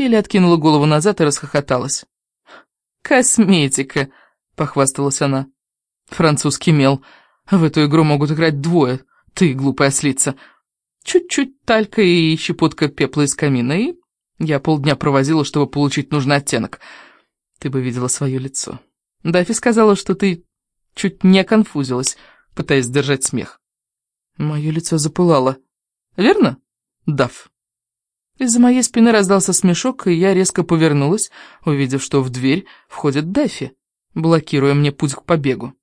Филя откинула голову назад и расхохоталась. «Косметика», — похвасталась она. «Французский мел. В эту игру могут играть двое. Ты, глупая ослица. Чуть-чуть талька и щепотка пепла из камина, и я полдня провозила, чтобы получить нужный оттенок. Ты бы видела свое лицо. Дафи сказала, что ты чуть не конфузилась, пытаясь сдержать смех. Мое лицо запылало. Верно, Даф? Из-за моей спины раздался смешок, и я резко повернулась, увидев, что в дверь входит Дафи, блокируя мне путь к побегу.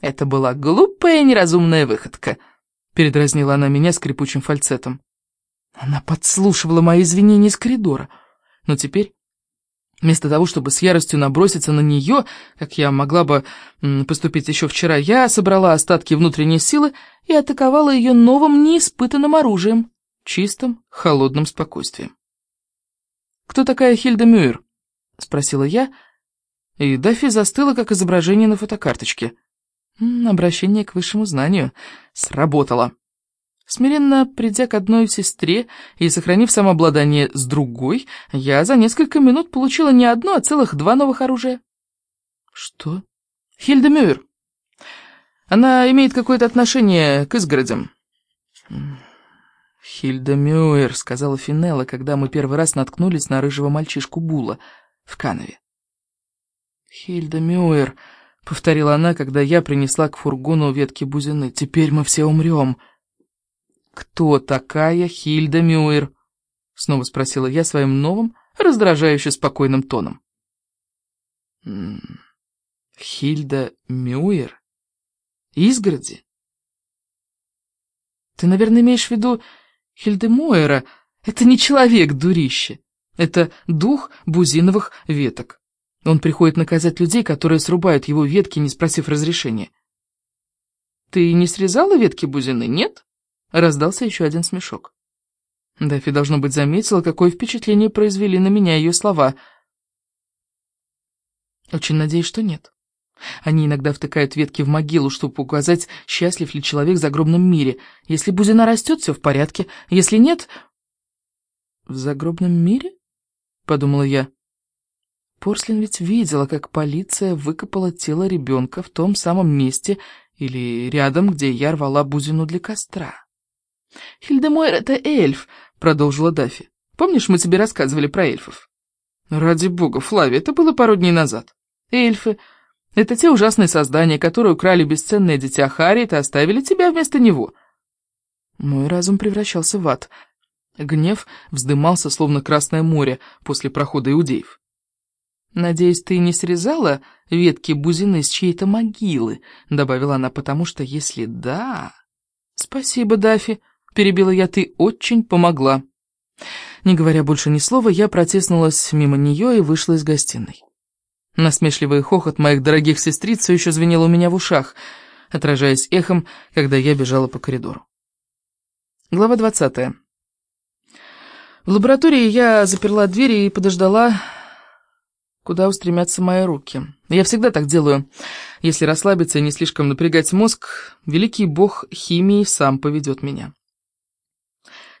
Это была глупая неразумная выходка, передразнила она меня скрипучим фальцетом. Она подслушивала мои извинения из коридора, но теперь Вместо того, чтобы с яростью наброситься на нее, как я могла бы поступить еще вчера, я собрала остатки внутренней силы и атаковала ее новым неиспытанным оружием, чистым, холодным спокойствием. «Кто такая Хильда Мюэр?» — спросила я, и Даффи застыла, как изображение на фотокарточке. Обращение к высшему знанию сработало. Смиренно придя к одной сестре и сохранив самообладание с другой, я за несколько минут получила не одно, а целых два новых оружия. Что? Хильда Мюэр. Она имеет какое-то отношение к изгородям. Хильда Мюэр, сказала Финелла, когда мы первый раз наткнулись на рыжего мальчишку Була в Канове. Хильда Мюэр, повторила она, когда я принесла к фургону ветки бузины. Теперь мы все умрем. «Кто такая Хильда Мюэр?» — снова спросила я своим новым, раздражающе спокойным тоном. «Хильда Мюэр? Изгороди?» «Ты, наверное, имеешь в виду Хильда Мюэра? Это не человек, дурище. Это дух бузиновых веток. Он приходит наказать людей, которые срубают его ветки, не спросив разрешения. Ты не срезала ветки бузины, нет?» Раздался еще один смешок. Даффи, должно быть, заметила, какое впечатление произвели на меня ее слова. Очень надеюсь, что нет. Они иногда втыкают ветки в могилу, чтобы указать, счастлив ли человек в загробном мире. Если бузина растет, все в порядке. Если нет... В загробном мире? Подумала я. Порслин ведь видела, как полиция выкопала тело ребенка в том самом месте или рядом, где я рвала бузину для костра. «Хильдемойр — это эльф», — продолжила Дафи. «Помнишь, мы тебе рассказывали про эльфов?» «Ради бога, Флави, это было пару дней назад. Эльфы — это те ужасные создания, которые украли бесценное дитя Харриет и оставили тебя вместо него». Мой разум превращался в ад. Гнев вздымался, словно Красное море после прохода иудеев. «Надеюсь, ты не срезала ветки бузины с чьей-то могилы?» — добавила она, потому что если да... «Спасибо, Дафи», перебила я, ты очень помогла. Не говоря больше ни слова, я протиснулась мимо нее и вышла из гостиной. Насмешливый хохот моих дорогих сестриц все еще звенел у меня в ушах, отражаясь эхом, когда я бежала по коридору. Глава двадцатая. В лаборатории я заперла дверь и подождала, куда устремятся мои руки. Я всегда так делаю. Если расслабиться и не слишком напрягать мозг, великий бог химии сам поведет меня.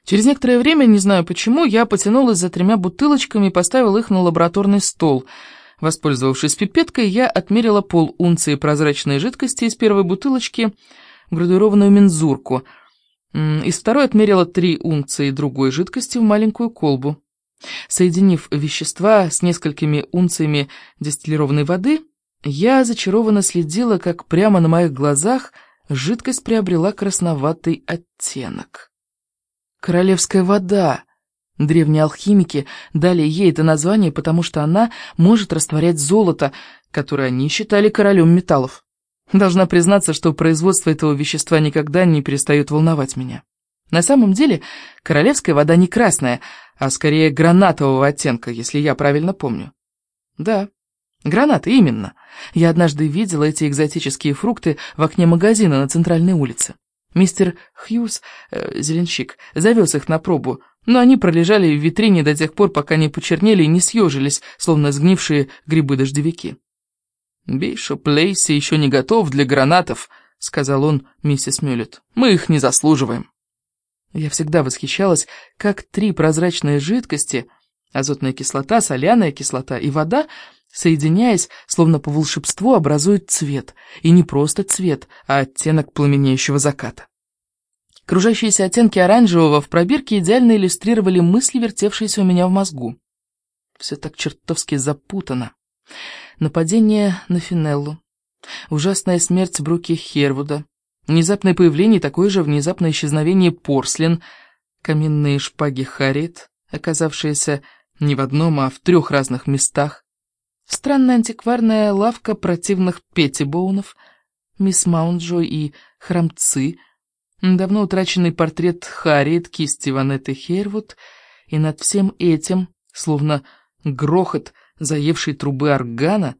Через некоторое время, не знаю почему, я потянулась за тремя бутылочками и поставила их на лабораторный стол. Воспользовавшись пипеткой, я отмерила пол унции прозрачной жидкости из первой бутылочки в градуированную мензурку. Из второй отмерила три унции другой жидкости в маленькую колбу. Соединив вещества с несколькими унциями дистиллированной воды, я зачарованно следила, как прямо на моих глазах жидкость приобрела красноватый оттенок. Королевская вода. Древние алхимики дали ей это название, потому что она может растворять золото, которое они считали королем металлов. Должна признаться, что производство этого вещества никогда не перестает волновать меня. На самом деле, королевская вода не красная, а скорее гранатового оттенка, если я правильно помню. Да, гранаты, именно. Я однажды видела эти экзотические фрукты в окне магазина на центральной улице. Мистер Хьюз, э, зеленщик, завез их на пробу, но они пролежали в витрине до тех пор, пока не почернели и не съежились, словно сгнившие грибы-дождевики. «Бишоп Лейси еще не готов для гранатов», — сказал он миссис Мюллет. «Мы их не заслуживаем». Я всегда восхищалась, как три прозрачные жидкости, Азотная кислота, соляная кислота и вода, соединяясь, словно по волшебству, образуют цвет. И не просто цвет, а оттенок пламенеющего заката. Кружащиеся оттенки оранжевого в пробирке идеально иллюстрировали мысли, вертевшиеся у меня в мозгу. Все так чертовски запутано. Нападение на Финеллу, ужасная смерть Бруки Хервуда, внезапное появление такое же внезапное исчезновение Порслин, каменные шпаги Харриет, оказавшиеся не в одном, а в трех разных местах, странная антикварная лавка противных петтибоунов, мисс Маунджо и храмцы, давно утраченный портрет Харриет кисти Ванетты Хервуд, и над всем этим, словно грохот заевшей трубы органа,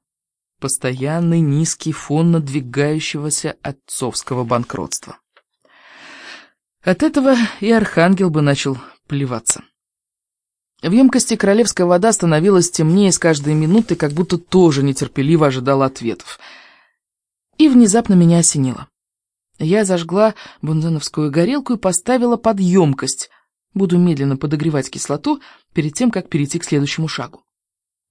постоянный низкий фон надвигающегося отцовского банкротства. От этого и архангел бы начал плеваться. В емкости королевская вода становилась темнее с каждой минутой, как будто тоже нетерпеливо ожидала ответов. И внезапно меня осенило. Я зажгла бунзеновскую горелку и поставила под емкость. Буду медленно подогревать кислоту перед тем, как перейти к следующему шагу.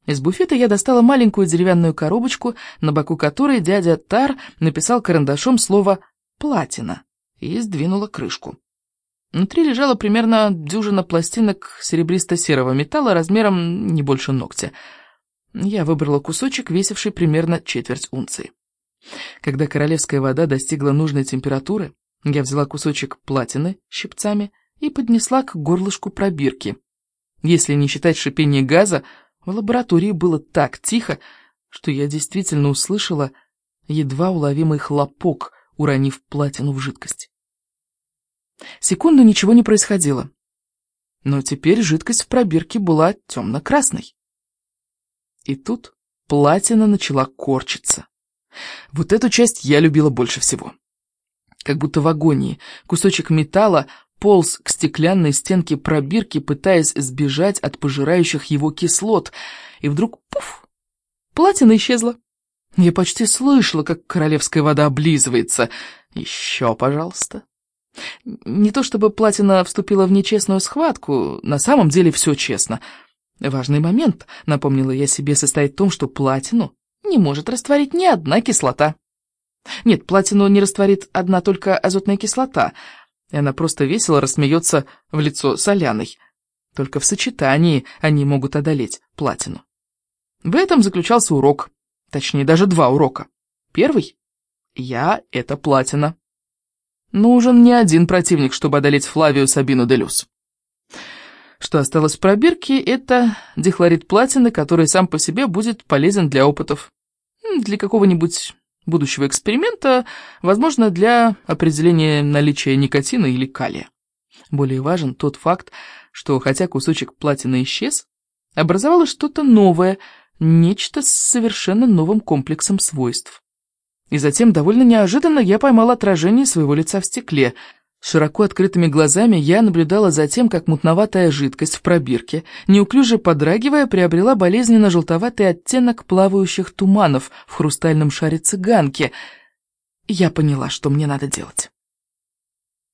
Из буфета я достала маленькую деревянную коробочку, на боку которой дядя Тар написал карандашом слово «платина» и сдвинула крышку. Внутри лежала примерно дюжина пластинок серебристо-серого металла размером не больше ногтя. Я выбрала кусочек, весивший примерно четверть унции. Когда королевская вода достигла нужной температуры, я взяла кусочек платины щипцами и поднесла к горлышку пробирки. Если не считать шипения газа, в лаборатории было так тихо, что я действительно услышала едва уловимый хлопок, уронив платину в жидкость. Секунду ничего не происходило. Но теперь жидкость в пробирке была темно-красной. И тут платина начала корчиться. Вот эту часть я любила больше всего. Как будто в агонии кусочек металла полз к стеклянной стенке пробирки, пытаясь сбежать от пожирающих его кислот, и вдруг пуф! Платина исчезла. Я почти слышала, как королевская вода облизывается. Еще, пожалуйста. Не то чтобы платина вступила в нечестную схватку, на самом деле все честно. Важный момент, напомнила я себе, состоит в том, что платину не может растворить ни одна кислота. Нет, платину не растворит одна только азотная кислота, и она просто весело рассмеется в лицо соляной. Только в сочетании они могут одолеть платину. В этом заключался урок, точнее даже два урока. Первый — я — это платина. Нужен не один противник, чтобы одолеть Флавию Сабину де Люс. Что осталось в пробирке, это дихлорид платины, который сам по себе будет полезен для опытов. Для какого-нибудь будущего эксперимента, возможно, для определения наличия никотина или калия. Более важен тот факт, что хотя кусочек платины исчез, образовалось что-то новое, нечто с совершенно новым комплексом свойств. И затем, довольно неожиданно, я поймал отражение своего лица в стекле – Широко открытыми глазами я наблюдала за тем, как мутноватая жидкость в пробирке, неуклюже подрагивая, приобрела болезненно-желтоватый оттенок плавающих туманов в хрустальном шаре цыганки. Я поняла, что мне надо делать.